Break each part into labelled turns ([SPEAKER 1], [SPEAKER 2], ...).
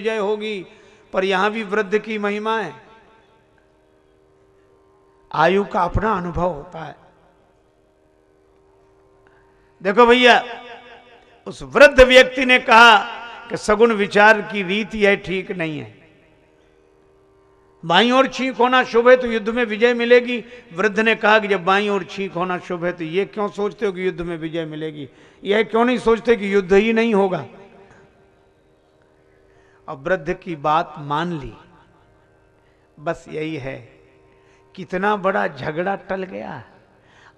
[SPEAKER 1] विजय होगी, पर यहाँ भी वृद्ध की महिमा है। आयु का अपना अनुभव होता है। देखो भैया, उस वृद्ध व्यक्ति ने कहा कि सगुण विचार की रीति है, ठीक नहीं है। बाई और छींक होना शुभ है तो युद्ध में विजय मिलेगी। वृद्ध ने कहा कि जब बाई और छींक होना शुभ है तो यह क्यों सोचते हो कि युद्ध में विजय मिलेगी? यह क्यों नहीं सोचते कि युद्ध ही नहीं होगा? और वृद्ध की बात मान ली। बस यही है, कितना बड़ा झगड़ा टल गया।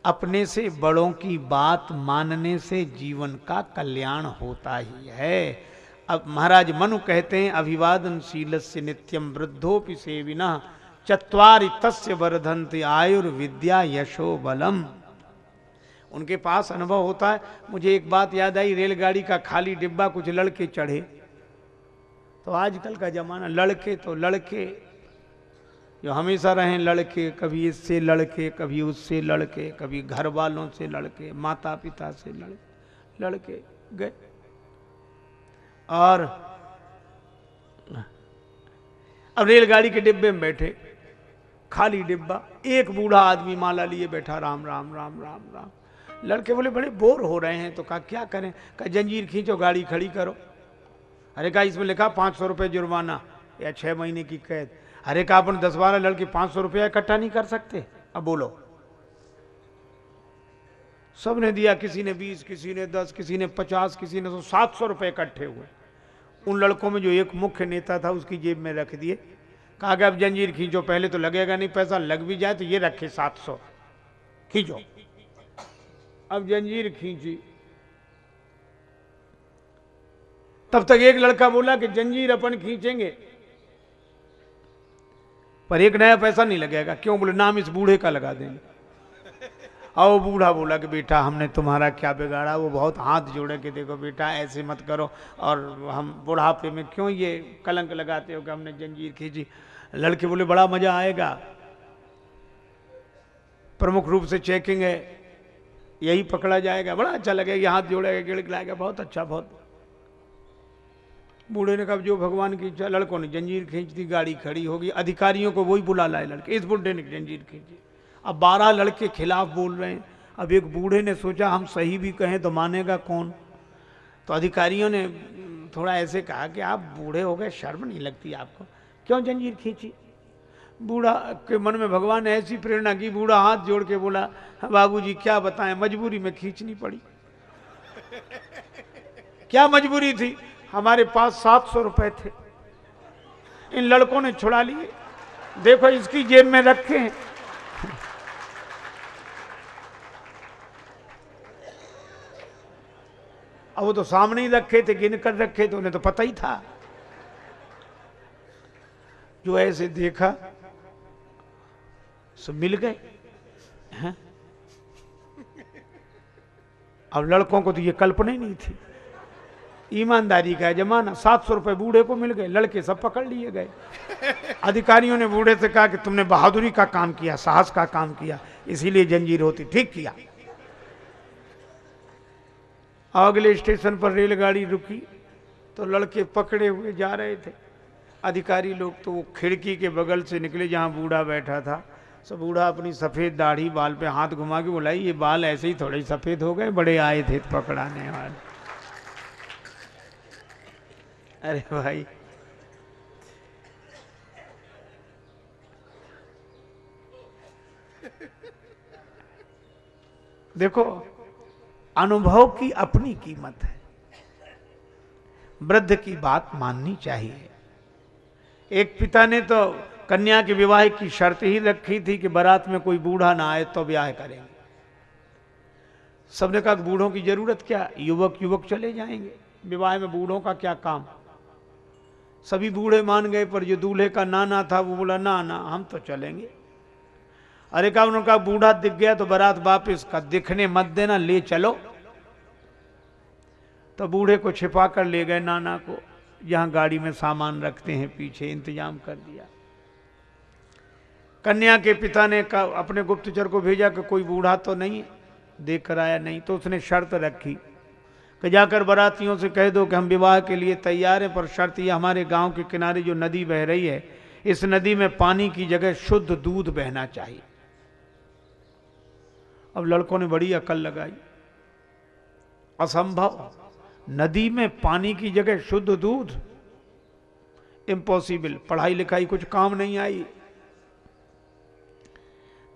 [SPEAKER 1] अपने से बड़ों की बात मानने से जीवन का कल्याण होता ही है। अब महाराज मनु कहते हैं, अभिवादनशील से नित्यम वृद्धोपि सेविना चतवारि तस्य वर्धंत आयुर्विद्या यशो बलम। उनके पास अनुभव होता है। मुझे एक बात याद आई, रेलगाड़ी का खाली डिब्बा कुछ लड़के चढ़े। तो आजकल का जमाना लड़के तो लड़के, जो हमेशा रहे लड़के, कभी इससे लड़के, कभी उससे लड़के, कभी घर वालों से लड़के माता पिता से लड़के लड़के, गए। और अब रेलगाड़ी के डिब्बे में बैठे, खाली डिब्बा, एक बूढ़ा आदमी माला लिए बैठा, राम राम राम राम राम। लड़के बोले, बड़े बोर हो रहे हैं तो कहा, क्या करें? कहा, जंजीर खींचो, गाड़ी खड़ी करो। अरे कहा, इसमें लिखा पाँच सौ रुपये जुर्माना, या छः महीने की कैद। अरे कहा, अपन दस बारह लड़के पाँच सौ रुपया इकट्ठा नहीं कर सकते? अब बोलो। सबने दिया, किसी ने बीस, किसी ने दस, किसी ने पचास, किसी ने तो सात सौ रुपये इकट्ठे हुए। उन लड़कों में जो एक मुख्य नेता था, उसकी जेब में रख दिए। कहा कि अब जंजीर खींचो, पहले तो लगेगा नहीं, पैसा लग भी जाए तो ये रखे सात सौ। खींचो। अब जंजीर खींची। तब तक एक लड़का बोला कि जंजीर अपन खींचेंगे। पर एक नया पैसा नहीं लगेगा, क्यों बोले, नाम इस बूढ़े का लगा देंगे। और बूढ़ा बोला कि बेटा, हमने तुम्हारा क्या बिगाड़ा? वो बहुत हाथ जोड़े कि देखो बेटा, ऐसे मत करो। और हम बुढ़ापे में क्यों ये कलंक लगाते हो कि हमने जंजीर खींची? लड़के बोले, बड़ा मज़ा आएगा। प्रमुख रूप से चेकिंग है। यही पकड़ा जाएगा। बड़ा अच्छा लगेगा हाथ जोड़ेगा, गिड़गिड़ाएगा। बहुत अच्छा बहुत बूढ़े ने कहा जो भगवान की इच्छा लड़कों ने जंजीर खींच दी, गाड़ी खड़ी होगी, अधिकारियों को वही बुला लाए लड़के। इस बूढ़े ने जंजीर खींची। अब बारह लड़के खिलाफ बोल रहे हैं। अब एक बूढ़े ने सोचा, हम सही भी कहें तो मानेगा कौन? तो अधिकारियों ने थोड़ा ऐसे कहा कि, आप बूढ़े हो गए, शर्म नहीं लगती आपको। क्यों जंजीर खींची? बूढ़ा के मन में भगवान ने ऐसी प्रेरणा की, बूढ़ा हाथ जोड़ के बोला, बाबूजी, क्या बताएँ, मजबूरी में खींचनी पड़ी। क्या मजबूरी थी? हमारे पास सात सौ रुपए थे। इन लड़कों ने छुड़ा लिए। देखो, इसकी जेब में रखे हैं। अब वो तो सामने ही रखे थे, गिन कर रखे थे, उन्हें तो पता ही था। जो ऐसे देखा, सब मिल गए। अब लड़कों को तो ये कल्पना ही नहीं थी। ईमानदारी का जमाना, सात सौ रुपए बूढ़े को मिल गए, लड़के सब पकड़ लिए गए। अधिकारियों ने बूढ़े से कहा कि तुमने बहादुरी का काम किया, साहस का काम किया, इसीलिए जंजीर होती, ठीक किया। अगले स्टेशन पर रेलगाड़ी रुकी तो लड़के पकड़े हुए जा रहे थे। अधिकारी लोग तो वो खिड़की के बगल से निकले जहाँ बूढ़ा बैठा था। सब बूढ़ा अपनी सफ़ेद दाढ़ी बाल पे हाथ घुमा के बोला, ये बाल ऐसे ही थोड़े सफ़ेद हो गए, बड़े आए थे पकड़ाने वाले। अरे भाई। देखो, अनुभव की अपनी कीमत है। वृद्ध की बात माननी चाहिए। एक पिता ने तो कन्या के विवाह की शर्त ही रखी थी कि बारात में कोई बूढ़ा ना आए तो ब्याह करेंगे। सबने कहा बूढ़ों की ज़रूरत क्या? युवक युवक चले जाएँगे। विवाह में बूढ़ों का क्या काम? सभी बूढ़े मान गए, पर जो दूल्हे का नाना था, वो बोला, ना ना, हम तो चलेंगे। अरे कहा, उन्होंने कहा, बूढ़ा दिख गया तो बारात वापिस का दिखने मत देना, ले चलो। तो बूढ़े को छिपा कर ले गए नाना को। जहाँ गाड़ी में सामान रखते हैं, पीछे इंतज़ाम कर दिया। कन्या के पिता ने अपने गुप्तचर को भेजा कि कोई बूढ़ा तो नहीं देख कर आया, नहीं। तो उसने शर्त रखी। कि जाकर बरातियों से कह दो कि हम विवाह के लिए तैयार हैं, पर शर्त यह, हमारे गाँव के किनारे जो नदी बह रही है, इस नदी में पानी की जगह शुद्ध दूध बहना चाहिए। अब लड़कों ने बड़ी अकल लगाई। असंभव। नदी में पानी की जगह शुद्ध दूध? इम्पॉसिबल पढ़ाई लिखाई कुछ काम नहीं आई।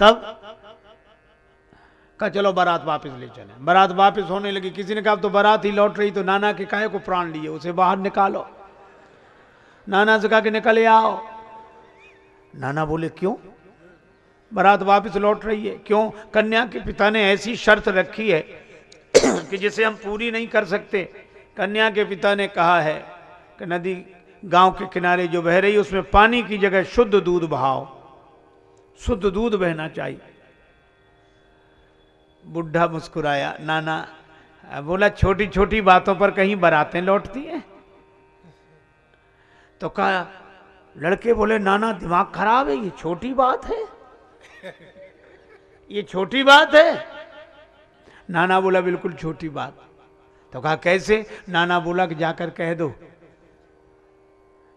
[SPEAKER 1] तब कहा, चलो बारात वापस ले चले. बारात वापस होने लगी। किसी ने कहा तो बारात ही लौट रही तो नाना के काहे को प्राण लिए? उसे बाहर निकालो। नाना से कहा कि, निकले आओ। नाना बोले, क्यों? बारात वापस लौट रही है। क्यों? कन्या के पिता ने ऐसी शर्त रखी है कि जिसे हम पूरी नहीं कर सकते। कन्या के पिता ने कहा है कि, नदी गाँव के किनारे जो बह रही है, उसमें पानी की जगह शुद्ध दूध बहाओ। शुद्ध दूध बहना चाहिए। बुढ़ा मुस्कुराया, नाना, बोला छोटी छोटी बातों पर कहीं बरातें लौटती हैं? तो कहा, लड़के बोले, नाना, दिमाग खराब है, ये छोटी बात है। ये छोटी बात है? नाना बोला, बिल्कुल छोटी बात। तो कहा, कैसे? नाना बोला कि जाकर कह दो।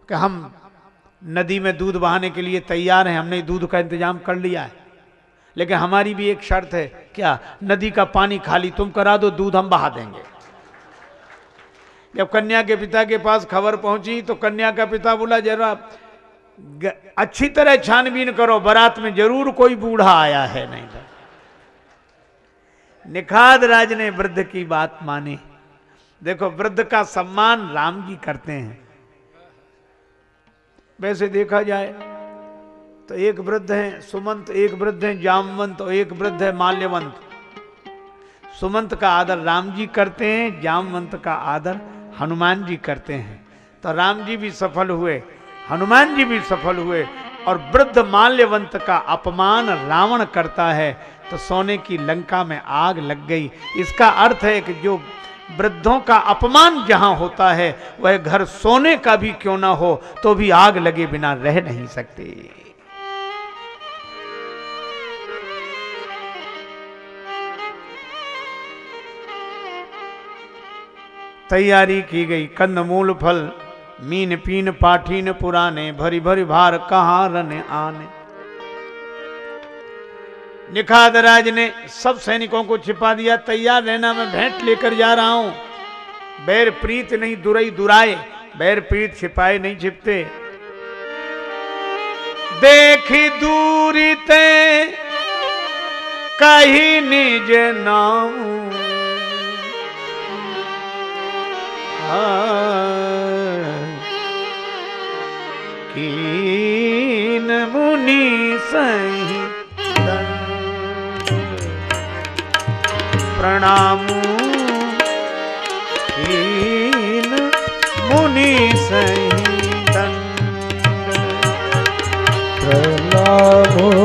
[SPEAKER 1] कि हम नदी में दूध बहाने के लिए तैयार हैं, हमने दूध का इंतज़ाम कर लिया है, लेकिन हमारी भी एक शर्त है क्या? नदी का पानी खाली, तुम करा दो, दूध हम बहा देंगे। जब कन्या के पिता के पास खबर पहुँची तो कन्या का पिता बोला जरा अच्छी तरह छानबीन करो, बारात में ज़रूर कोई बूढ़ा आया है नहीं तो। निखाद राज ने वृद्ध की बात मानी। देखो, वृद्ध का सम्मान राम जी करते हैं। वैसे देखा जाए तो एक वृद्ध है, सुमंत एक वृद्ध है, जामवंत और एक वृद्ध है, माल्यवंत। सुमंत का आदर राम जी करते हैं, जामवंत का आदर हनुमान जी करते हैं। तो राम जी भी सफल हुए, हनुमान जी भी सफल हुए और वृद्ध माल्यवंत का अपमान रावण करता है तो सोने की लंका में आग लग गई। इसका अर्थ है कि जो वृद्धों का अपमान जहाँ होता है, वह घर सोने का भी क्यों ना हो तो भी आग लगे बिना रह नहीं सकते। तैयारी की गई। कंद मूल फल, मीन पीन पाठीन पुराने, भरी भरी भार कहा रने आने। निखाद राज ने सब सैनिकों को छिपा दिया। तैयार रहना मैं भेंट लेकर जा रहा हूँ। बैर प्रीत नहीं दुरई दुराए, बैर प्रीत छिपाए नहीं छिपते। देखी दूरी ते कही निज नाम कीन मुनि सही प्रणाम। हीन मुनि सही प्रणाम।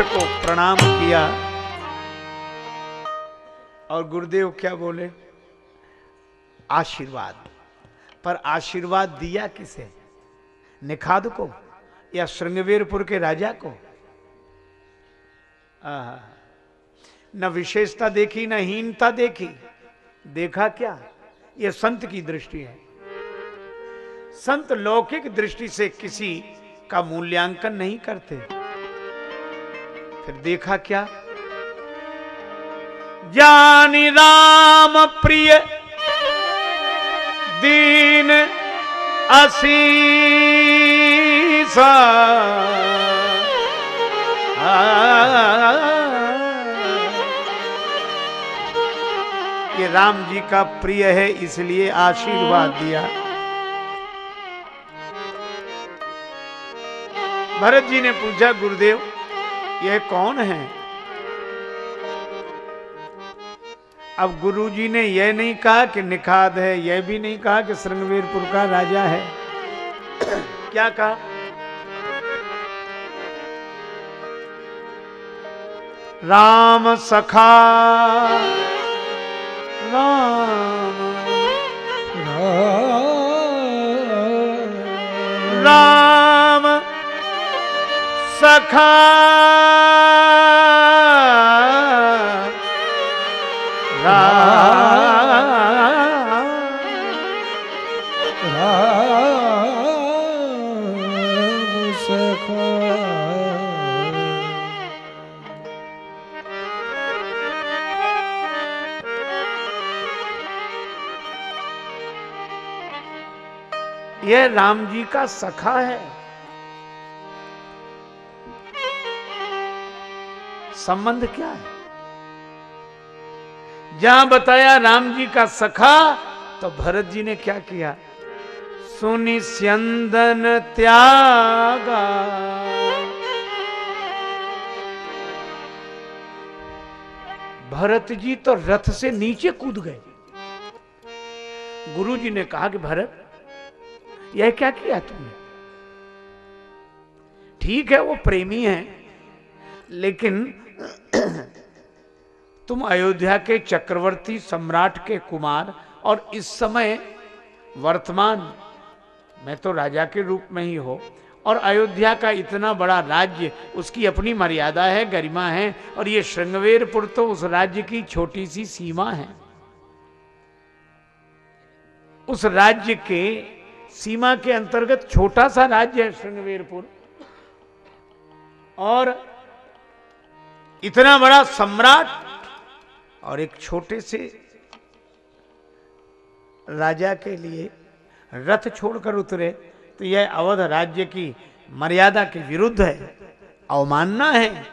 [SPEAKER 1] वशिष्ठ को प्रणाम किया। और गुरुदेव क्या बोले? आशीर्वाद। पर आशीर्वाद दिया किसे? निखाद को? या श्रृंगवीरपुर के राजा को। न विशेषता देखी, न हीनता देखी। देखा क्या? यह संत की दृष्टि है। संत लौकिक दृष्टि से किसी का मूल्यांकन नहीं करते। फिर देखा क्या? जानी राम प्रिय, दीन असीसा। ये राम जी का प्रिय है, इसलिए आशीर्वाद दिया। भरत जी ने पूछा, गुरुदेव यह कौन है? अब गुरुजी ने यह नहीं कहा कि निखाद है यह भी नहीं कहा कि श्रृंगवीरपुर का राजा है। क्या कहा? राम सखा राम। राम सखा। यह राम जी का सखा है। संबंध क्या है? जहाँ बताया राम जी का सखा तो भरत जी ने क्या किया? सुनि स्यंदन त्यागा। भरत जी तो रथ से नीचे कूद गए। गुरु जी ने कहा कि भरत, यह क्या किया तुमने? ठीक है, वो प्रेमी है, लेकिन तुम अयोध्या के चक्रवर्ती सम्राट के कुमार और इस समय वर्तमान मैं तो राजा के रूप में ही हो। और अयोध्या का इतना बड़ा राज्य, उसकी अपनी मर्यादा है, गरिमा है, और ये श्रृंगवेरपुर तो उस राज्य की छोटी सी सीमा है। उस राज्य के सीमा के अंतर्गत छोटा सा राज्य है श्रृंगवेरपुर और इतना बड़ा सम्राट और एक छोटे से राजा के लिए रथ छोड़कर उतरे तो यह अवध राज्य की मर्यादा के विरुद्ध है, अवमानना है।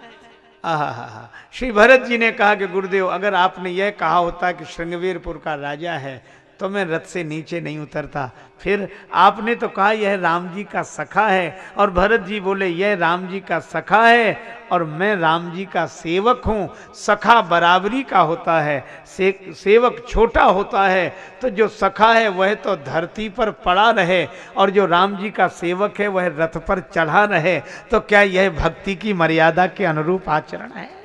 [SPEAKER 1] आहा श्री भरत जी ने कहा कि गुरुदेव, अगर आपने यह कहा होता कि श्रृंगवीरपुर का राजा है तो मैं रथ से नीचे नहीं उतरता। फिर आपने तो कहा यह राम जी का सखा है और भरत जी बोले यह राम जी का सखा है और मैं राम जी का सेवक हूँ। सखा बराबरी का होता है से, सेवक छोटा होता है। तो जो सखा है वह तो धरती पर पड़ा रहे और जो राम जी का सेवक है वह रथ पर चढ़ा रहे। तो क्या यह भक्ति की मर्यादा के अनुरूप आचरण है?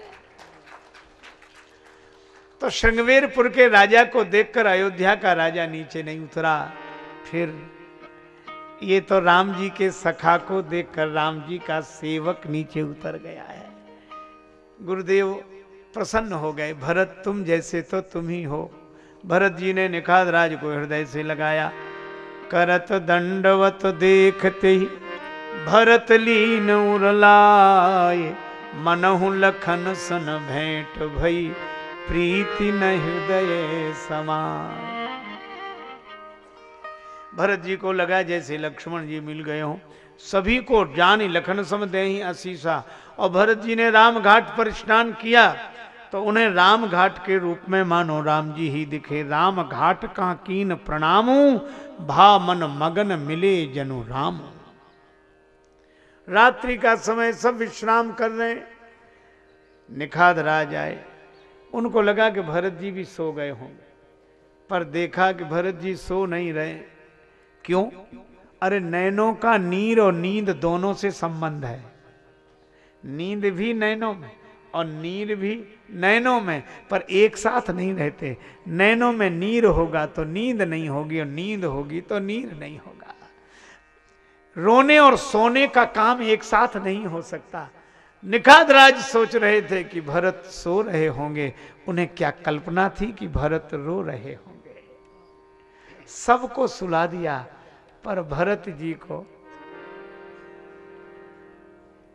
[SPEAKER 1] तो श्रृंगवेरपुर के राजा को देखकर अयोध्या का राजा नीचे नहीं उतरा। फिर ये तो राम जी के सखा को देखकर राम जी का सेवक नीचे उतर गया है। गुरुदेव, प्रसन्न हो गए। भरत, तुम जैसे तो तुम ही हो। भरत जी ने निखाद राज को हृदय से लगाया। करत दंडवत देखते ही भरत लीन उरलाए। मनहु लखन सन भेंट भई। प्रीति न हृदय समान। भरत जी को लगा जैसे लक्ष्मण जी मिल गए हों। सभी को जान लखन सम दे असीसा। और भरत जी ने राम घाट पर स्नान किया तो उन्हें राम घाट के रूप में मानो राम जी ही दिखे। राम घाट का कीन प्रणामू भा मन मगन मिले जनु राम। रात्रि का समय सब विश्राम कर रहे निखाद राज आए। उनको लगा कि भरत जी भी सो गए होंगे, पर देखा कि भरत जी सो नहीं रहे। क्यों? अरे नैनों का नीर और नींद दोनों से संबंध है। नींद भी नैनों में और नीर भी नैनों में, पर एक साथ नहीं रहते। नैनों में नीर होगा तो नींद नहीं होगी और नींद होगी तो नीर नहीं होगा। रोने और सोने का काम एक साथ नहीं हो सकता। निखाद राज सोच रहे थे कि भरत सो रहे होंगे। उन्हें क्या कल्पना थी कि भरत रो रहे होंगे? सबको सुला दिया, पर भरत जी को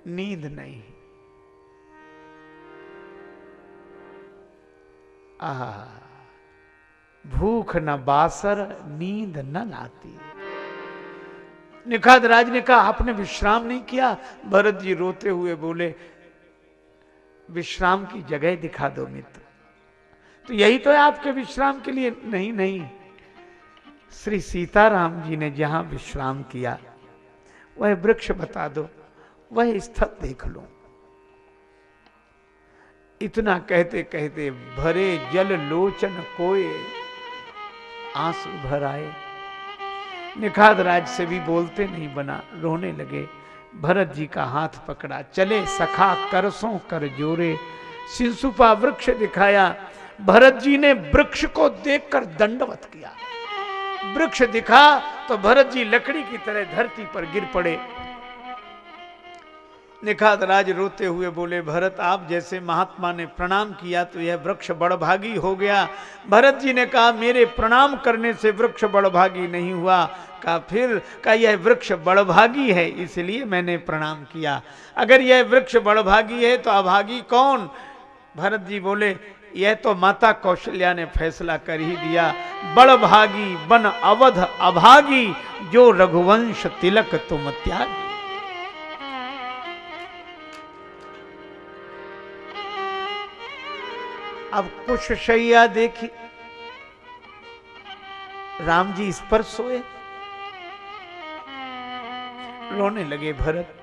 [SPEAKER 1] नींद नहीं। आ भूख न बासर, नींद न लाती। निखाद राज ने कहा, आपने विश्राम नहीं किया? भरत जी रोते हुए बोले, विश्राम की जगह दिखा दो मित्र। तो यही तो है आपके विश्राम के लिए। नहीं नहीं। श्री सीताराम जी ने जहाँ विश्राम किया, वह वृक्ष बता दो, वह स्थल देख लो। इतना कहते कहते भरे जल लोचन कोए आँसू भर आए। निखाद राज से भी बोलते नहीं बना, रोने लगे। भरत जी का हाथ पकड़ा, चले सखा करसों कर जोरे। सिंसुपा वृक्ष दिखाया, भरत जी ने वृक्ष को देखकर दंडवत किया। वृक्ष दिखा तो भरत जी लकड़ी की तरह धरती पर गिर पड़े। निखात राज रोते हुए बोले, भरत, आप जैसे महात्मा ने प्रणाम किया तो यह वृक्ष बड़भागी हो गया। भरत जी ने कहा, मेरे प्रणाम करने से वृक्ष बड़भागी नहीं हुआ। कहा, फिर का यह वृक्ष बड़भागी है, इसलिए मैंने प्रणाम किया। अगर यह वृक्ष बड़भागी है तो अभागी कौन? भरत जी बोले, यह तो माता कौशल्या ने फैसला कर ही दिया। बड़भागी बन अवध अभागी, जो रघुवंश तिलक तुम त्यागी। अब कुछ शैया देखी। राम जी इस पर सोए। रोने लगे भरत।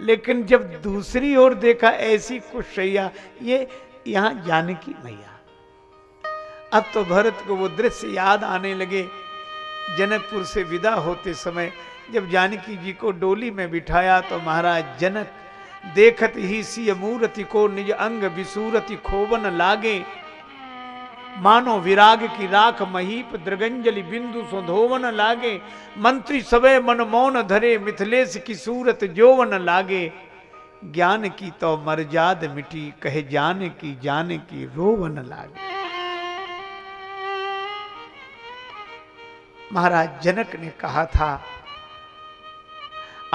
[SPEAKER 1] लेकिन जब दूसरी ओर देखा ऐसी कुछ शैया, ये यहाँ जानकी मैया। अब तो भरत को वो दृश्य याद आने लगे। जनकपुर से विदा होते समय जब जानकी जी को डोली में बिठाया तो महाराज जनक देखत ही सी मूर्ति को निज अंग विसूरति खोवन लागे। मानो विराग की राख महीप द्रगंजलि बिंदु सुधोवन लागे। मंत्री सबे मन मौन धरे, मिथिलेश की सूरत जोवन लागे। ज्ञान की तो मर्जाद मिटी, कहे जाने की जाने की रोवन लागे। महाराज जनक ने कहा था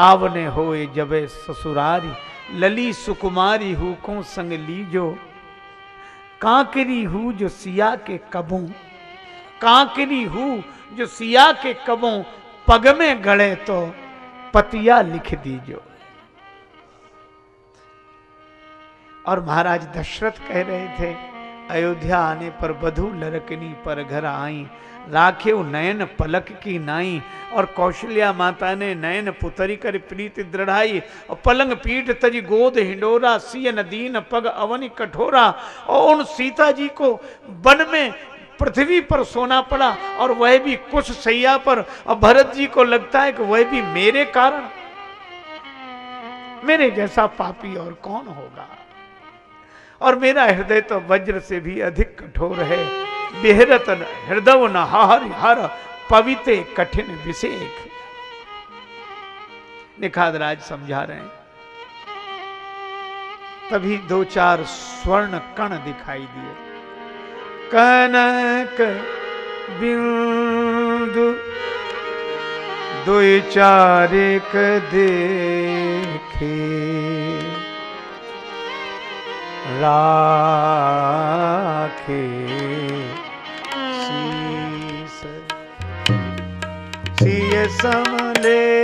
[SPEAKER 1] आवने होए जबे ससुरारी, लली सुकुमारी हु को संग लीजो? कांकरी हु जो सिया के कबों? कांकरी हु जो सिया के कबों? पग में गड़े तो पतिया लिख दीजो। और महाराज दशरथ कह रहे थे अयोध्या आने पर बधु लरकनी पर घर आई। राखे नयन पलक की नाई और कौशल्या माता ने नयन पुतरी कर प्रीत दृढ़ाई। और पलंग पीठ तरी गोद हिंडोरा, सियन दीन पग अवनि कठोरा। और उन सीता जी को वन में पृथ्वी पर सोना पड़ा और वह भी कुछ सैया पर। और भरत जी को लगता है कि वह भी मेरे कारण। मेरे जैसा पापी और कौन होगा? और मेरा हृदय तो वज्र से भी अधिक कठोर है। बेहरत हृदय न हर हर पवित्र कठिन विषेक। निखाद राज समझा रहे हैं। तभी दो चार स्वर्ण कण दिखाई दिए। कनक, बिंदु, दो चार एक देखे। राखे। शीस सिय समलेखे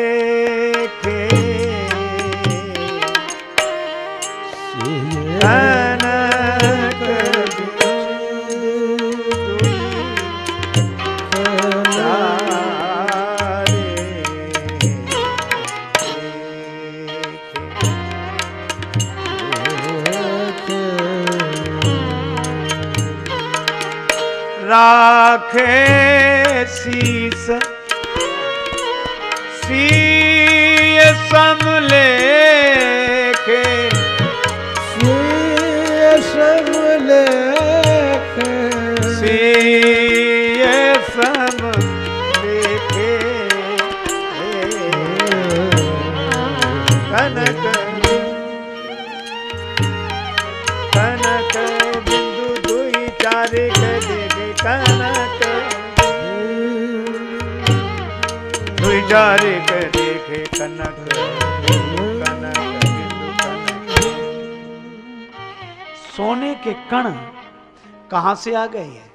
[SPEAKER 1] राखे दुई चार के देखे कनक कनक, सोने के कण कहाँ से आ गए हैं?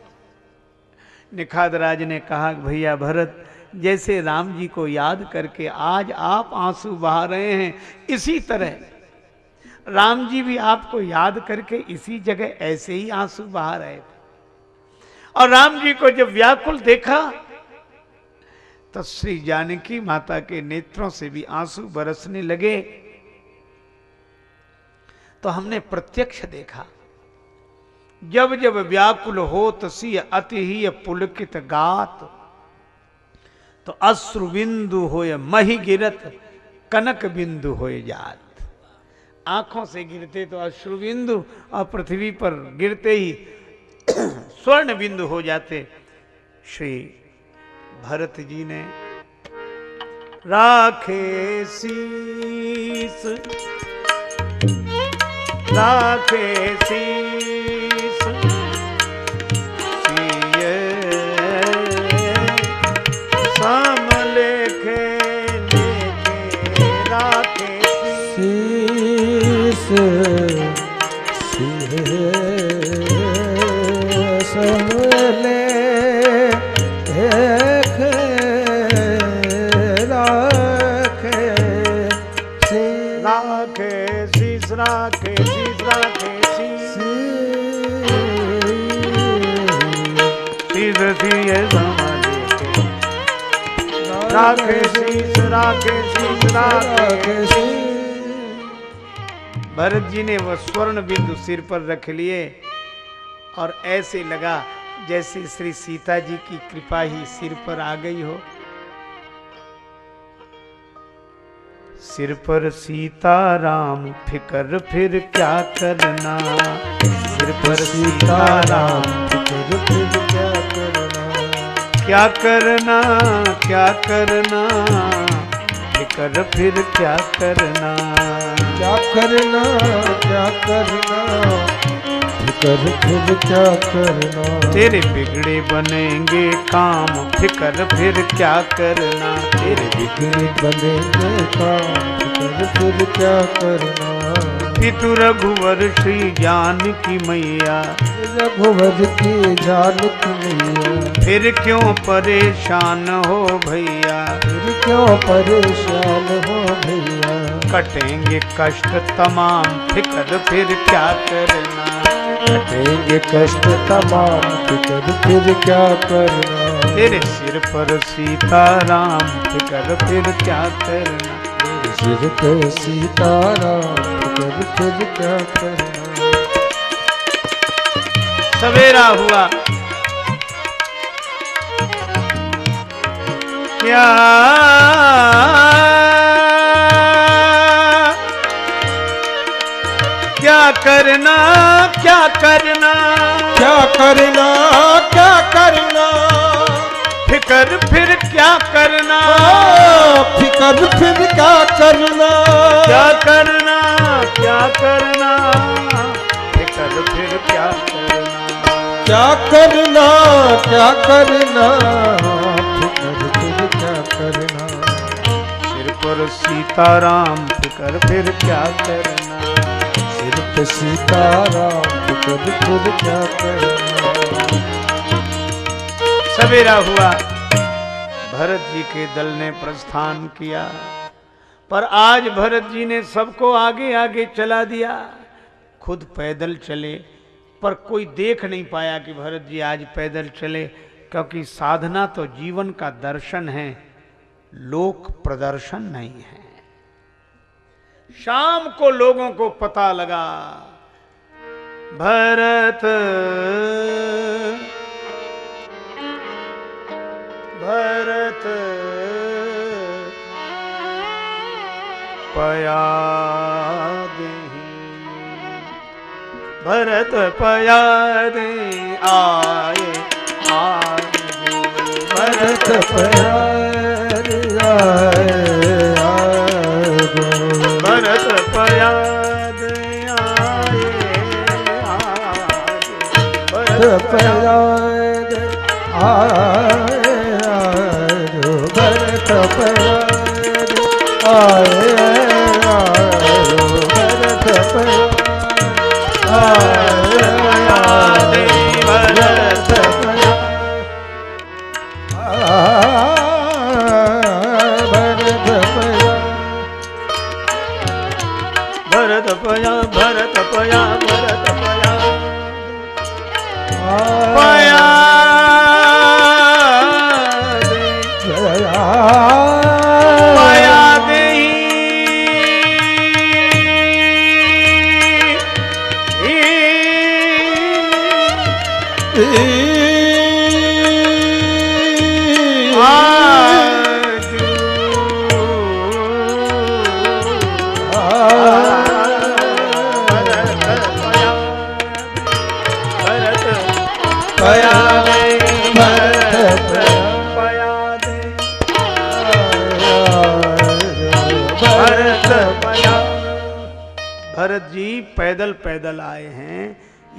[SPEAKER 1] निखाद राज ने कहा, भैया भरत, जैसे राम जी को याद करके आज आप आँसू बहा रहे हैं, इसी तरह राम जी भी आपको याद करके इसी जगह ऐसे ही आँसू बहा रहे थे। और राम जी को जब व्याकुल देखा तो श्री जानकी माता के नेत्रों से भी आँसू बरसने लगे। तो हमने प्रत्यक्ष देखा, जब जब व्याकुल होत सी अति ही पुलकित गात तो अश्रु बिंदु हो मही गिरत, कनक बिंदु हो जात। आँखों से गिरते तो अश्रु बिंदु और पृथ्वी पर गिरते ही स्वर्ण बिंदु हो जाते। श्री भरत जी ने राखे शीस राखे शीस राखे शीस राखे शीस राखे भरत जी ने वह स्वर्ण बिंदु सिर पर रख लिए और ऐसे लगा जैसे श्री सीता जी की कृपा ही सिर पर आ गई हो। सिर पर सीता राम फिकर फिर क्या करना? सिर पर सीता राम
[SPEAKER 2] फ़िक्र फिर क्या करना?
[SPEAKER 1] क्या करना क्या करना? फिकर फिर क्या करना?
[SPEAKER 2] क्या करना क्या करना? फ़िक्र फिर क्या करना?
[SPEAKER 1] तेरे बिगड़े बनेंगे काम फिकर फिर क्या करना? तेरे
[SPEAKER 2] बिगड़े बनेंगे काम फ़िक्र फिर क्या करना?
[SPEAKER 1] पितु रघुवर श्री ज्ञान की मैया।
[SPEAKER 2] रघुवर की जान की मैया।
[SPEAKER 1] फिर क्यों परेशान हो भैया?
[SPEAKER 2] फिर क्यों परेशान हो भैया?
[SPEAKER 1] कटेंगे कष्ट तमाम फिकर फिर क्या करना?
[SPEAKER 2] कटेंगे कष्ट तमाम फिकर फिर क्या करना?
[SPEAKER 1] तेरे सिर पर सीताराम फिकर फिर क्या करना?
[SPEAKER 2] सिर पे सीताराम फ़िक्र फिर क्या करना।
[SPEAKER 1] सवेरा हुआ। क्या? क्या करना क्या करना?
[SPEAKER 2] क्या करना क्या करना?
[SPEAKER 1] फिकर फिर क्या करना?
[SPEAKER 2] फ़िक्र फिर क्या करना?
[SPEAKER 1] क्या करना क्या करना? फिकर फिर क्या करना?
[SPEAKER 2] क्या करना क्या करना? फ़िक्र फिर क्या करना?
[SPEAKER 1] सिर पर सीताराम फिकर फिर क्या करना?
[SPEAKER 2] सिर पे सीताराम फ़िक्र फिर क्या करना?
[SPEAKER 1] सवेरा हुआ। भरत जी के दल ने प्रस्थान किया। पर आज भरत जी ने सबको आगे आगे चला दिया। खुद पैदल चले, पर कोई देख नहीं पाया कि भरत जी आज पैदल चले, क्योंकि साधना तो जीवन का दर्शन है, लोक प्रदर्शन नहीं है। शाम को लोगों को पता लगा, भरत भरत। पया देहि भरत पया दे आए। आए
[SPEAKER 2] भरत प्यार आए
[SPEAKER 1] पया आए भरत
[SPEAKER 2] आए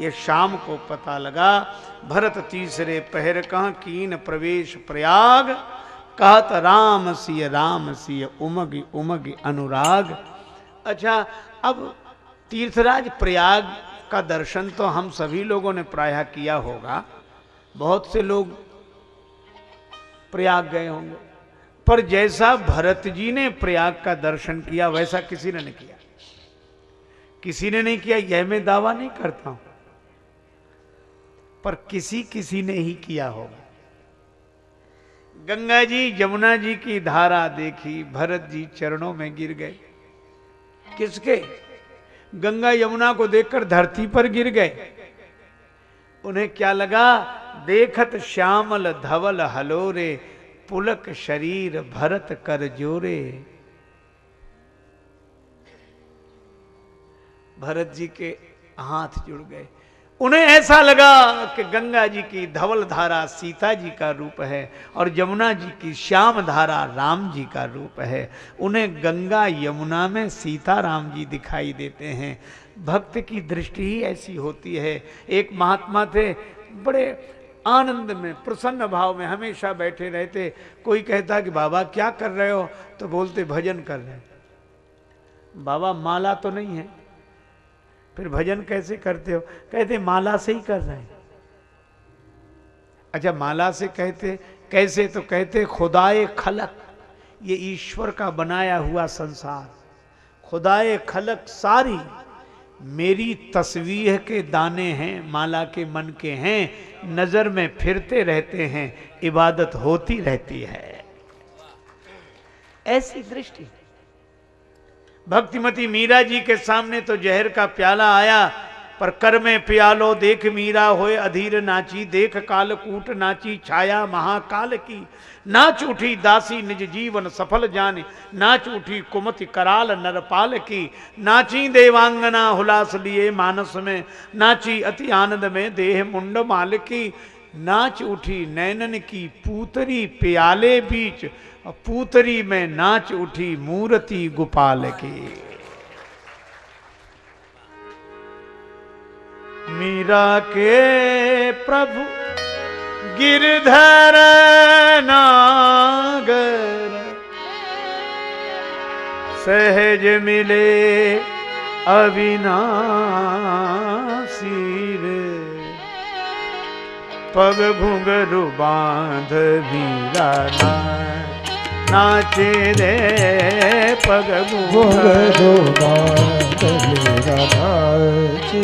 [SPEAKER 1] ये शाम को पता लगा, भरत तीसरे पहर कहा कीन प्रवेश प्रयाग? कहत, राम सिय राम सिय, उमग उमग अनुराग। अच्छा अब तीर्थराज प्रयाग का दर्शन तो हम सभी लोगों ने प्रायः किया होगा। बहुत से लोग प्रयाग गए होंगे। पर जैसा भरत जी ने प्रयाग का दर्शन किया, वैसा किसी ने नहीं किया। किसी ने नहीं किया, यह मैं दावा नहीं करता हूँ। पर किसी किसी ने ही किया होगा। गंगा जी, यमुना जी की धारा देखी, भरत जी चरणों में गिर गए। किसके? गंगा यमुना को देखकर धरती पर गिर गए। उन्हें क्या लगा? देखत श्यामल धवल हलोरे, पुलक शरीर भरत कर जोरे। भरत जी के हाथ जुड़ गए। उन्हें ऐसा लगा कि गंगा जी की धवल धारा सीता जी का रूप है और यमुना जी की श्याम धारा राम जी का रूप है। उन्हें गंगा यमुना में सीता राम जी दिखाई देते हैं। भक्त की दृष्टि ही ऐसी होती है। एक महात्मा थे, बड़े आनंद में, प्रसन्न भाव में हमेशा बैठे रहते। कोई कहता कि, बाबा, क्या कर रहे हो? तो बोलते, भजन कर रहे बाबा, माला तो नहीं है। फिर भजन कैसे करते हो? कहते माला से ही कर रहे हैं। अच्छा माला से कहते कैसे तो कहते खुदाए खलक ये ईश्वर का बनाया हुआ संसार। खुदाए खलक सारी मेरी तस्वीर के दाने हैं माला के मन के हैं नज़र में फिरते रहते हैं इबादत होती रहती है। ऐसी दृष्टि भक्तिमती मीरा जी के सामने तो जहर का प्याला आया, पर कर में प्यालो देख मीरा होए अधीर नाची, देख काल कूट नाची, छाया महाकाल की। नाच उठी दासी निज जीवन सफल जाने नाच उठी कुमति कराल नरपाल की। नाची देवांगना हुलास लिए मानस में, नाची अति आनंद में देह मुंड माल की नाच उठी नैनन की पूतरी प्याले बीच पूतरी में नाच उठी मूर्ति गोपाल की। मीरा के प्रभु गिरधर नागर, सहज मिले अविनाशी पग घुंघरू बाँध मीरा नाचे रे पग घुंघरू बाँध मीरा नाचे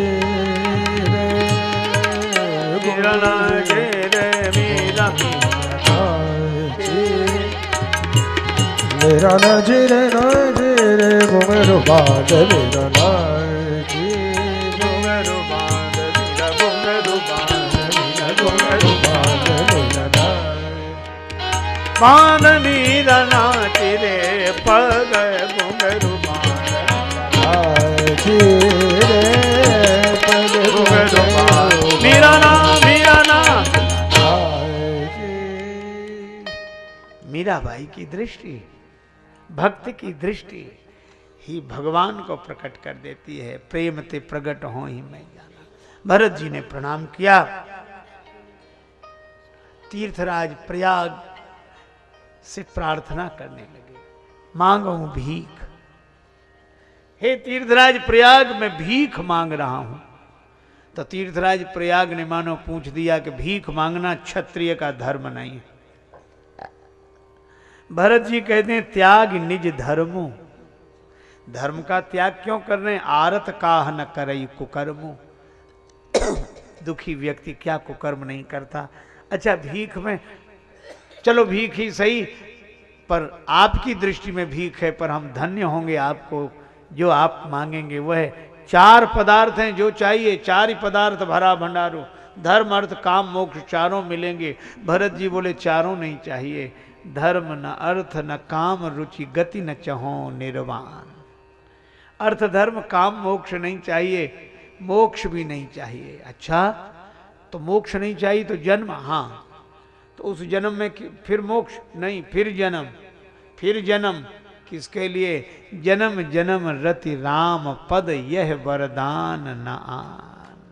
[SPEAKER 1] मीरा नाचे
[SPEAKER 2] मेरा नजरे नजरे घुमर बाँध मेरा नाची
[SPEAKER 1] घुंघरू बाँध मीरा घुंघरू बाँध मीरा नाच पग घुंघरू
[SPEAKER 2] नाची रे पग
[SPEAKER 1] घुंघरू मीरा ना मीरा ना। मीराबाई की दृष्टि भक्त की दृष्टि ही भगवान को प्रकट कर देती है। प्रेम ते प्रकट हो ही मैं जाना। भरत जी ने प्रणाम किया। तीर्थराज प्रयाग से प्रार्थना करने लगे। मांगो भीख। हे तीर्थराज प्रयाग, में भीख मांग रहा हूँ। तो तीर्थराज प्रयाग ने मानो पूछ दिया कि भीख मांगना क्षत्रिय का धर्म नहीं भरत जी कहते हैं, त्याग निज धर्मो। धर्म का त्याग क्यों कर रहे आरत काह न करई कुकर्मो। दुखी व्यक्ति क्या कुकर्म नहीं करता? अच्छा भीख में चलो भीख ही सही, पर आपकी दृष्टि में भीख है, पर हम धन्य होंगे आपको, जो आप मांगेंगे, वह चार पदार्थ हैं जो चाहिए, चार ही पदार्थ भरा भंडारो, धर्म, अर्थ, काम, मोक्ष, चारों मिलेंगे। भरत जी बोले, चारों नहीं चाहिए, धर्म न अर्थ, न काम, रुचि, गति, न चहो निर्वाण। अर्थ, धर्म, काम, मोक्ष नहीं चाहिए, मोक्ष भी नहीं चाहिए। अच्छा तो मोक्ष नहीं चाहिए तो जन्म हाँ तो उस जन्म में फिर मोक्ष? नहीं, फिर जन्म। फिर जन्म। किसके लिए? जन्म जन्म रति राम पद यह वरदान न आन।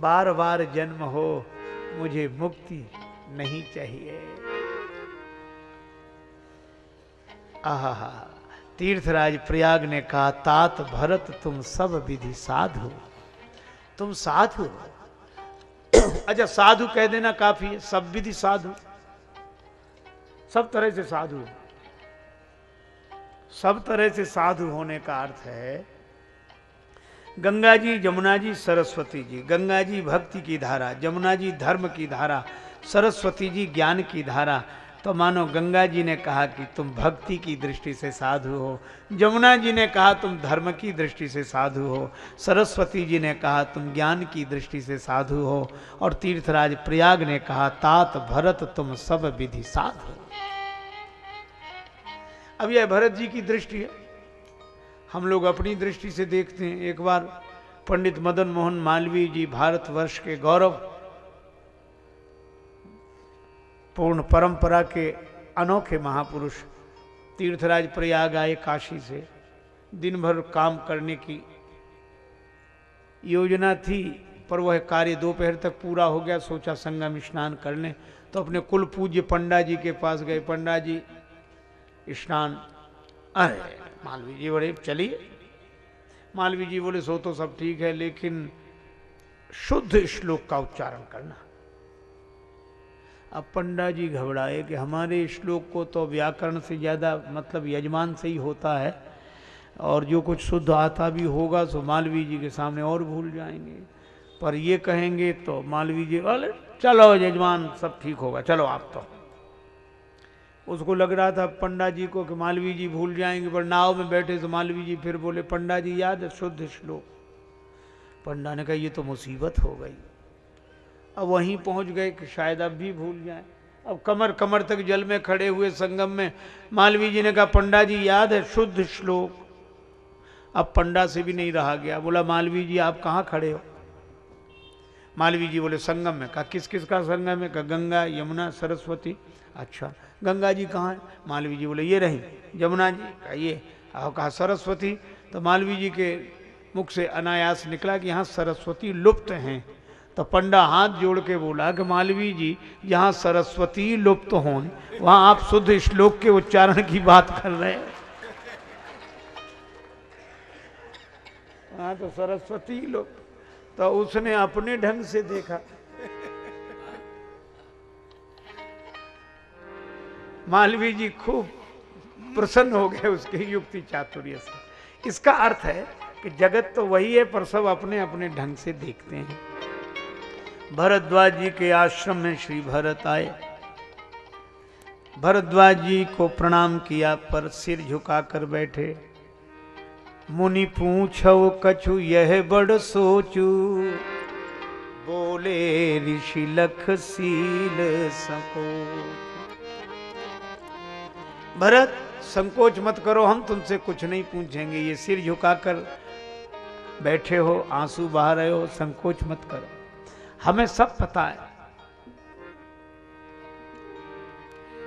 [SPEAKER 1] बार बार जन्म हो, मुझे मुक्ति नहीं चाहिए। आहा तीर्थराज प्रयाग ने कहा, तात भरत, तुम सब विधि साधु। तुम साधु अच्छा साधु कह देना काफ़ी है। सब विधि साधु। सब तरह से साधु। सब तरह से साधु होने का अर्थ है, गंगा जी जमुना जी, सरस्वती जी। गंगा जी, भक्ति की धारा। जमुना जी, धर्म की धारा। सरस्वती जी, ज्ञान की धारा। तो मानो गंगा जी ने कहा कि तुम भक्ति की दृष्टि से साधु हो जमुना जी ने कहा तुम धर्म की दृष्टि से साधु हो, सरस्वती जी ने कहा तुम ज्ञान की दृष्टि से साधु हो, और तीर्थराज प्रयाग ने कहा तात भरत तुम सब विधि साधु। अब यह भरत जी की दृष्टि है। हम लोग अपनी दृष्टि से देखते हैं, एक बार पंडित मदन मोहन मालवीय जी भारतवर्ष के गौरव पूर्ण परंपरा के अनोखे महापुरुष तीर्थराज प्रयाग आए काशी से। दिन भर काम करने की योजना थी, पर वह कार्य दोपहर तक पूरा हो गया। सोचा संगम स्नान कर लें तो अपने कुल पूज्य पंडा जी के पास गए। पंडा जी स्नान अरे मालवी जी बोले, चलिए। मालवी जी बोले, सो तो सब ठीक है, लेकिन शुद्ध श्लोक का उच्चारण करना। अब पंडा जी घबराए कि हमारे श्लोक को तो व्याकरण से ज़्यादा मतलब यजमान से ही होता है, और जो कुछ शुद्ध आता भी होगा तो मालवी जी के सामने और भूल जाएँगे। पर ये कहेंगे तो मालवी जी अरे चलो यजमान, सब ठीक होगा, चलो आप तो। उसको लग रहा था पंडा जी को कि मालवी जी भूल जाएँगे, पर नाव में बैठे तो मालवी जी फिर बोले, पंडा जी, याद है शुद्ध श्लोक? पंडा ने कहा, ये तो मुसीबत हो गई। अब वहीं पहुँच गए कि शायद अब भी भूल जाए। अब कमर कमर तक जल में खड़े हुए संगम में, मालवी जी ने कहा, पंडा जी, याद है शुद्ध श्लोक? अब पंडा से भी नहीं रहा गया। बोला, मालवी जी, आप कहाँ खड़े हो? मालवी जी बोले, संगम में। कहा, किस किस का संगम है? कहा, गंगा, यमुना, सरस्वती। अच्छा गंगा जी कहाँ है? मालवी जी बोले, ये रही। यमुना जी? कहा, ये। और कहा, सरस्वती। तो मालवी जी के मुख से अनायास निकला कि यहाँ सरस्वती लुप्त हैं। तो पंडा हाथ जोड़ के बोला कि मालवी जी जहाँ सरस्वती लुप्त हो। वहाँ आप शुद्ध श्लोक के उच्चारण की बात कर रहे हैं। वहाँ तो सरस्वती लुप्त। तो उसने अपने ढंग से देखा। मालवी जी खूब प्रसन्न हो गए उसके युक्ति चातुर्य से। इसका अर्थ है कि जगत तो वही है, पर सब अपने अपने ढंग से देखते हैं। भरद्वाज जी के आश्रम में श्री भरत आए। भरद्वाज जी को प्रणाम किया, पर सिर झुकाकर बैठे। मुनि पूछो कछु यह बड़ सोचू? बोले, ऋषि लख सील संकोच। भरत, संकोच मत करो, हम तुमसे कुछ नहीं पूछेंगे। ये सिर झुकाकर बैठे हो, आँसू बहा रहे हो, संकोच मत करो। हमें सब पता है।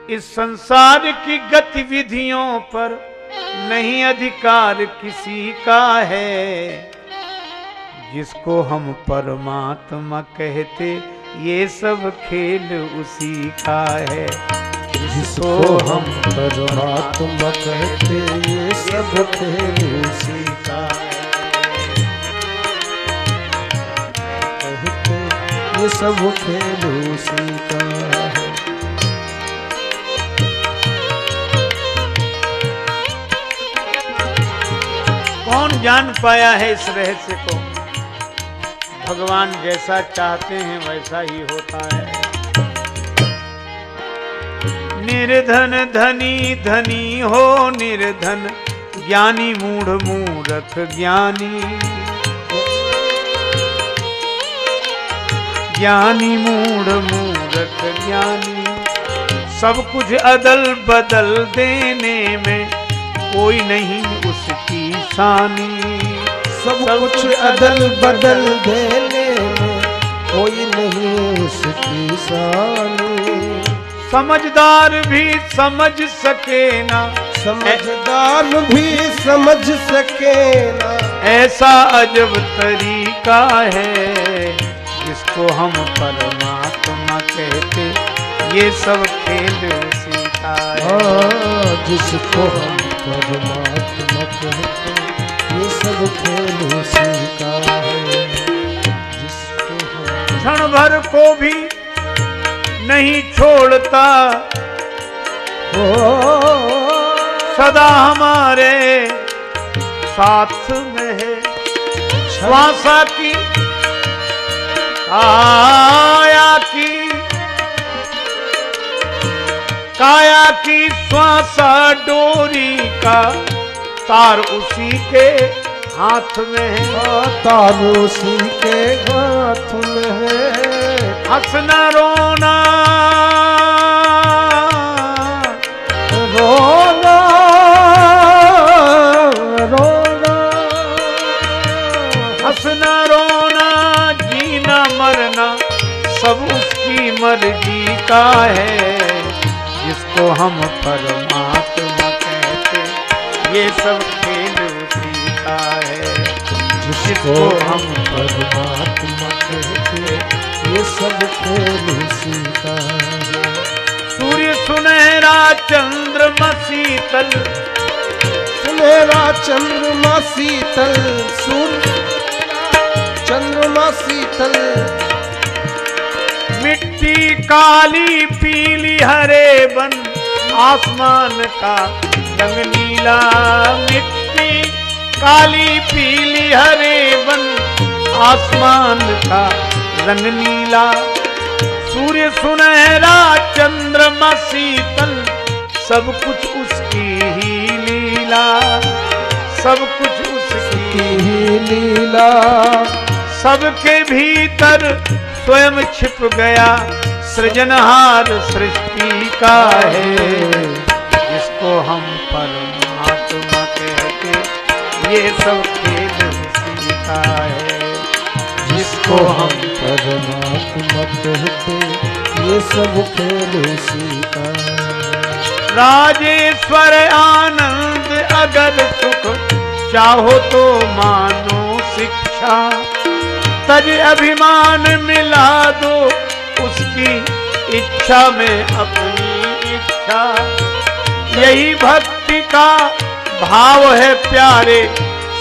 [SPEAKER 1] इस संसार की गतिविधियों पर नहीं अधिकार किसी का है। जिसको हम परमात्मा कहते, ये सब खेल उसी का है।
[SPEAKER 2] जिसको हम परमात्मा कहते, ये सब खेल उसी सब खेल है
[SPEAKER 1] कौन जान पाया है इस रहस्य को? भगवान जैसा चाहते हैं वैसा ही होता है। निर्धन धनी धनी हो, निर्धन ज्ञानी मूढ़ मूर्ख ज्ञानी। ज्ञानी मूढ़ मूर्ख ज्ञानी। सब कुछ अदल बदल देने में कोई नहीं उसकी सानी।
[SPEAKER 2] सब कुछ अदल बदल देने में कोई नहीं उसकी सानी।
[SPEAKER 1] समझदार भी समझ सके ना।
[SPEAKER 3] समझदार भी समझ सके ना।
[SPEAKER 1] ऐसा अजब तरीका है। जिसको हम परमात्मा कहते ये सब खेल है।
[SPEAKER 2] हाँ, जिसको हम परमात्मा कहते ये सब खेल है।
[SPEAKER 1] क्षण भर को भी नहीं छोड़ता।
[SPEAKER 2] ओ,
[SPEAKER 1] सदा हमारे साथ में है। श्वासा की काया की काया की श्वासा डोरी का तार उसी के हाथ में है।
[SPEAKER 2] तार उसी के हाथ में है।
[SPEAKER 1] हंसना रोना
[SPEAKER 2] रोना
[SPEAKER 1] का है, जिसको हम परमात्मा कहते ये सब खेल उसी का है,
[SPEAKER 2] जिसको हम परमात्मा कहते ये सब खेल उसी का है।
[SPEAKER 1] सूर्य सुनहरा चंद्रमा शीतल
[SPEAKER 3] सुनहरा चंद्रमा शीतल सूर्य। चंद्रमा शीतल
[SPEAKER 1] मिट्टी काली, पीली, हरे बन। आसमान का रंग नीला। मिट्टी काली, पीली, हरे बन। आसमान का रंग नीला। सूर्य सुनहरा, चंद्रमा शीतल। सब कुछ उसकी ही लीला। सब कुछ उसकी
[SPEAKER 2] ही लीला।
[SPEAKER 1] सबके भीतर स्वयं छिप गया सृजनहार सृष्टि का है। जिसको हम परमात्मा कहते, ये सब खेल का है।
[SPEAKER 2] जिसको हम परमात्मा कहते, ये सब खेल का
[SPEAKER 1] राजेश्वर आनंद अगर सुख चाहो तो मानो शिक्षा। तज अभिमान मिला दो उसकी इच्छा में अपनी इच्छा। यही भक्ति का भाव है प्यारे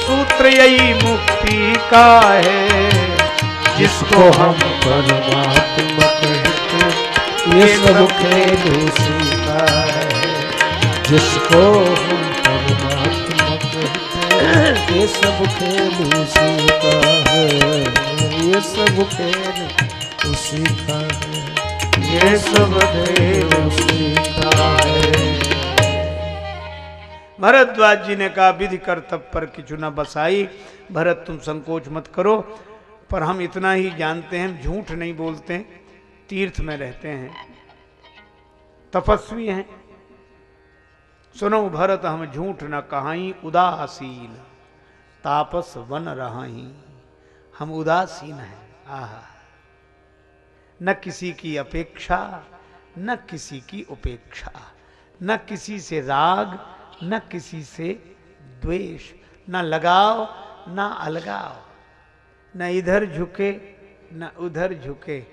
[SPEAKER 1] सूत्र यही मुक्ति का है।
[SPEAKER 2] जिसको हम परमात्मा कहते ये सब खेल उसी का है। जिसको हम परमात्मा कहते ये सब खेल उसी का है। ये सब खेल उसी का है।
[SPEAKER 1] ये सब खेल
[SPEAKER 2] उसी का है।
[SPEAKER 1] भरद्वाज जी ने कहा, विधि कर तब पर किचु न बसाई। भरत, तुम संकोच मत करो, पर हम इतना ही जानते हैं हम झूठ नहीं बोलते, तीर्थ में रहते हैं। तपस्वी हैं। सुनो भरत, हम झूठ न कहाई, उदासीन, तापस वन रहाई। हम उदासीन हैं। आह। न किसी की अपेक्षा, न किसी की उपेक्षा, न किसी से राग, न किसी से द्वेष, न लगाव, न अलगाव, न इधर झुके, न उधर झुके,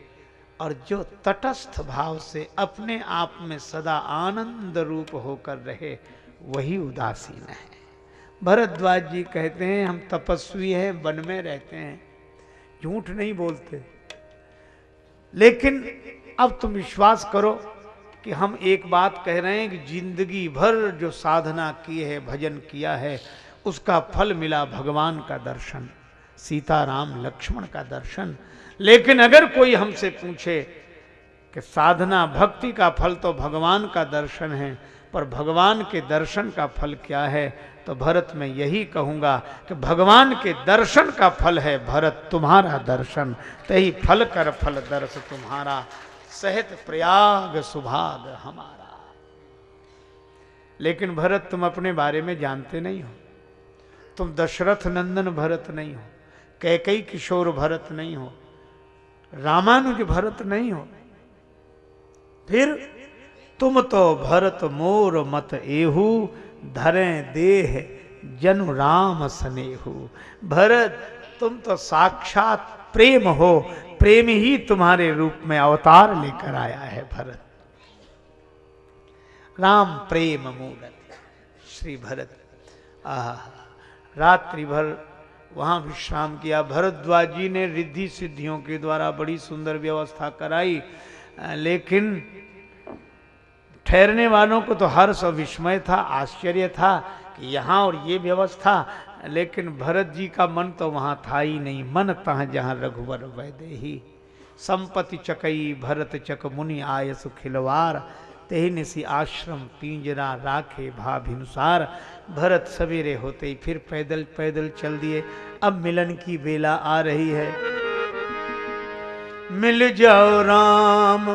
[SPEAKER 1] और जो तटस्थ भाव से अपने आप में सदा आनंद रूप होकर रहे, वही उदासीन है। भरद्वाज जी कहते हैं, हम तपस्वी हैं, वन में रहते हैं। झूठ नहीं बोलते। लेकिन अब तुम विश्वास करो कि हम एक बात कह रहे हैं कि ज़िंदगी भर जो साधना की है, भजन किया है, उसका फल मिला भगवान का दर्शन, सीताराम, लक्ष्मण का दर्शन। लेकिन अगर कोई हमसे पूछे कि साधना, भक्ति का फल तो भगवान का दर्शन है पर भगवान के दर्शन का फल क्या है? तो भरत मैं यही कहूँगा कि भगवान के दर्शन का फल है भरत, तुम्हारा दर्शन। तही फल कर फल दर्श तुम्हारा। सहित प्रयाग सुभाग हमारा। लेकिन भरत, तुम अपने बारे में जानते नहीं हो। तुम दशरथ नंदन भरत नहीं हो। कैकई किशोर भरत नहीं हो। रामानुज भरत नहीं हो। फिर तुम तो भरत मोर मत एहू, धरे देह जनु राम स्नेहु। भरत, तुम तो साक्षात प्रेम हो, प्रेम ही तुम्हारे रूप में अवतार लेकर आया है भरत। राम प्रेम मूर्त, श्री भरत। आह रात्रि भर वहाँ विश्राम किया। भरद्वाज जी ने रिद्धि सिद्धियों के द्वारा बड़ी सुंदर व्यवस्था कराई, लेकिन ठहरने वालों को तो हर्ष और विस्मय था, आश्चर्य था कि यहाँ और ये व्यवस्था, लेकिन भरत जी का मन तो वहाँ था ही नहीं। मन तह जहाँ रघुवर वैदेही संपत्ति चकई, भरत चक मुनि आय सुखिलवार तेही निसी आश्रम, पिंजरा राखे भाभिनुसार। भरत सवेरे होते ही फिर पैदल पैदल चल दिए। अब मिलन की बेला आ रही है। मिल जाओ राम,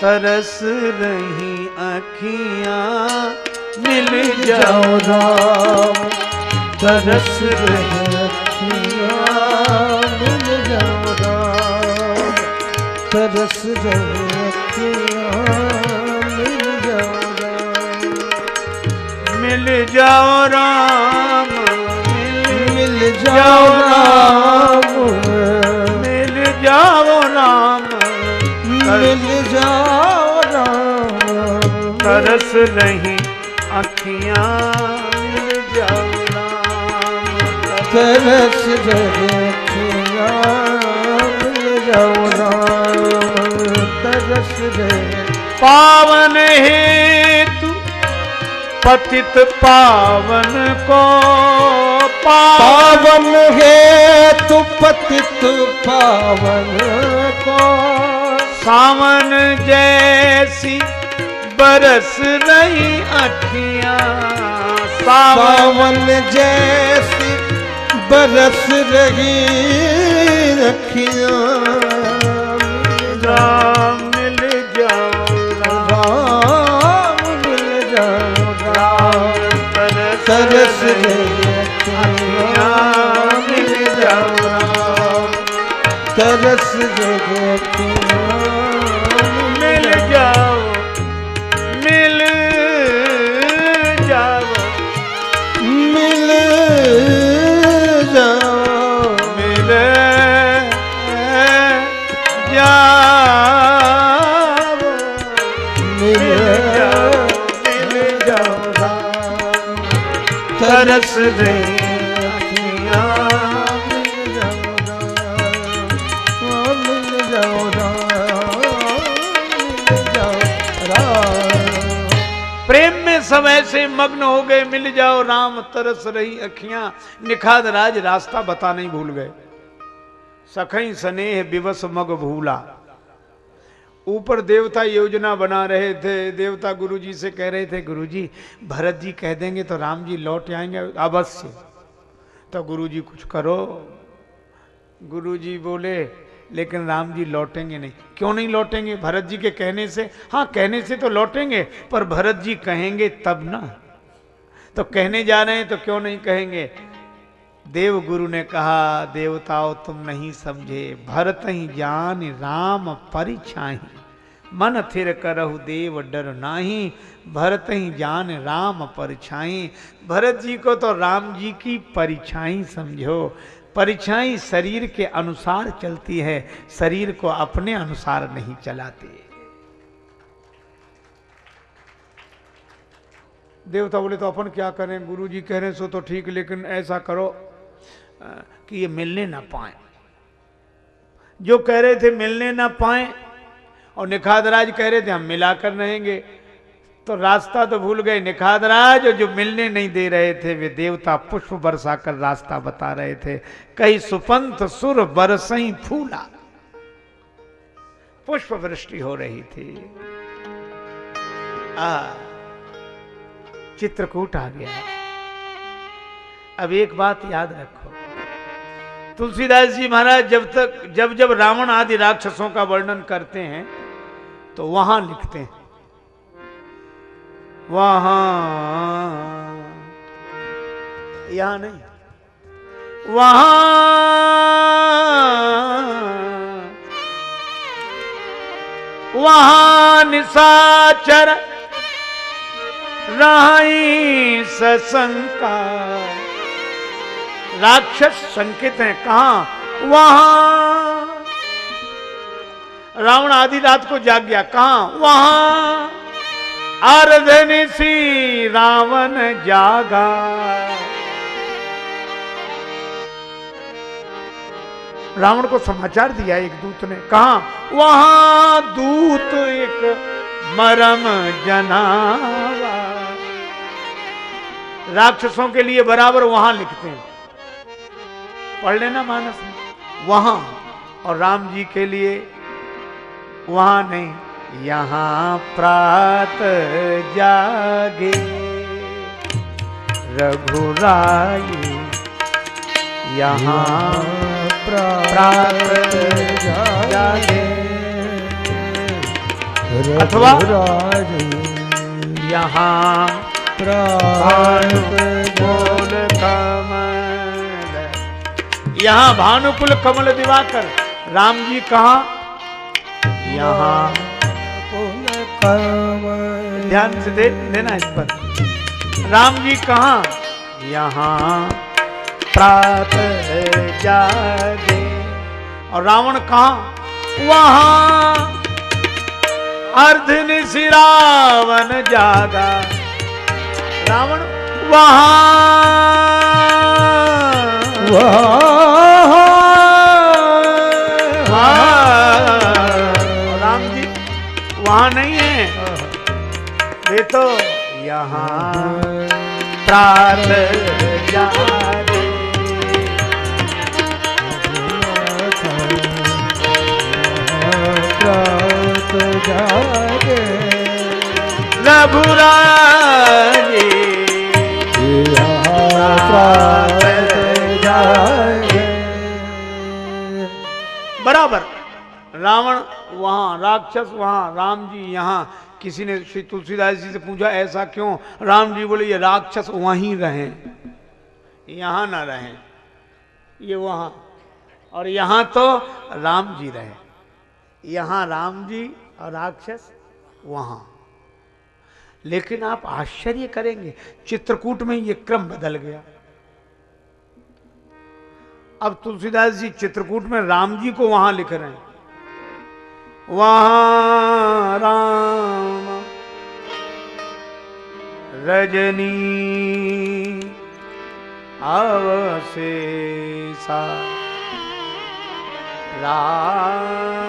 [SPEAKER 1] तरस रही अखियाँ। मिल जाओ
[SPEAKER 2] राम, तरस रहे अखियाँ। मिल जाओ राम, तरस रहे अखियाँ। मिल जाओ राम।
[SPEAKER 1] मिल जाओ राम। तरस रही अखियाँ मिल
[SPEAKER 2] तरस रहे अखियाँ मिल तरस रहे।
[SPEAKER 1] पावन हेतु पतित पावन को पावन।
[SPEAKER 2] पावन है तू पतित पावन को।
[SPEAKER 1] सावन जैसी बरस रही अखियाँ सावन
[SPEAKER 2] जैसी बरस रही रखियाँ
[SPEAKER 1] राम मिल जाओ राम
[SPEAKER 2] राम मिल जाओ राम
[SPEAKER 1] तरस
[SPEAKER 2] तरस
[SPEAKER 1] रही
[SPEAKER 2] रही
[SPEAKER 1] अखियाँ मिल जाओ राम
[SPEAKER 2] तरस रही
[SPEAKER 1] मग्न हो गए, मिल जाओ राम, तरस रही अखियाँ। निखाद राज रास्ता बताना ही भूल गए। सखई स्नेह विवश मग भूला। ऊपर देवता योजना बना रहे थे। देवता गुरुजी से कह रहे थे, गुरुजी, भरत जी कह देंगे तो राम जी लौट आएँगे अवश्य। तो गुरुजी, कुछ करो। गुरुजी बोले, लेकिन राम जी लौटेंगे नहीं। क्यों नहीं लौटेंगे? भरत जी के कहने से हाँ कहने से तो लौटेंगे, पर भरत जी कहेंगे तब ना। तो कहने जा रहे हैं तो क्यों नहीं कहेंगे? देव गुरु ने कहा, देवताओं, तुम नहीं समझे। भरत ही जान, राम परिछाही मन थिर करहु देव डर नाही। भरत ही जान, राम परिछाई। भरत जी को तो राम जी की परिछाई समझो। परिछाई शरीर के अनुसार चलती है। शरीर को अपने अनुसार नहीं चलाते। देवता बोले तो अपन क्या करें? गुरु जी कह रहे सो तो ठीक, लेकिन ऐसा करो कि ये मिलने ना पाए। जो कह रहे थे मिलने ना पाए, और निखादराज कह रहे थे, हम मिलाकर रहेंगे। तो रास्ता तो भूल गए। निखादराज जो मिलने नहीं दे रहे थे, वे देवता पुष्प बरसा कर रास्ता बता रहे थे। कई सुपंथ सुर बरसई फूला। पुष्प वृष्टि हो रही थी। आ। चित्रकूट आ गया। अब एक बात याद रखो। तुलसीदास जी महाराज, जब तक, जब जब रावण आदि राक्षसों का वर्णन करते हैं तो वहाँ लिखते हैं। वहाँ, यहाँ नहीं। वहाँ वहाँ निशाचर राई सशंका राक्षस संकित है, कहा? वहाँ। रावण आधी रात को जाग गया, कहा? वहाँ। आरधनी सी रावण जागा। रावण को समाचार दिया एक दूत ने, कहा? वहाँ दूत एक मरम जनावा। राक्षसों के लिए बराबर वहाँ लिखते हैं। पढ़ लेना मानस में। वहाँ। और राम जी के लिए वहाँ नहीं यहाँ प्रात जागे। रघुराई यहाँ प्रात जागे। अथवा यहाँ कमल यहाँ भानुकुल कमल दिवाकर। राम जी कहा? यहाँ। ध्यान से दे, देना इस पर। राम जी कहा? यहाँ। प्रात जागे। और रावण कहा? वहाँ। अर्धन रावण जागा। रावण। वहाँ। हाँ, राम जी वहाँ नहीं है। वे तो यहाँ प्रात बराबर। रावण वहाँ, राक्षस वहाँ, राम जी यहाँ। किसी ने श्री तुलसीदास जी से पूछा, ऐसा क्यों? राम जी बोले, ये राक्षस वहीं रहे। यहाँ ना रहे। ये वहाँ। और यहाँ तो राम जी रहे। यहाँ राम जी और राक्षस वहाँ। लेकिन आप आश्चर्य करेंगे, चित्रकूट में ये क्रम बदल गया। अब तुलसीदास जी चित्रकूट में राम जी को वहाँ लिख रहे हैं। वहाँ राम रजनी अवशेषा, राम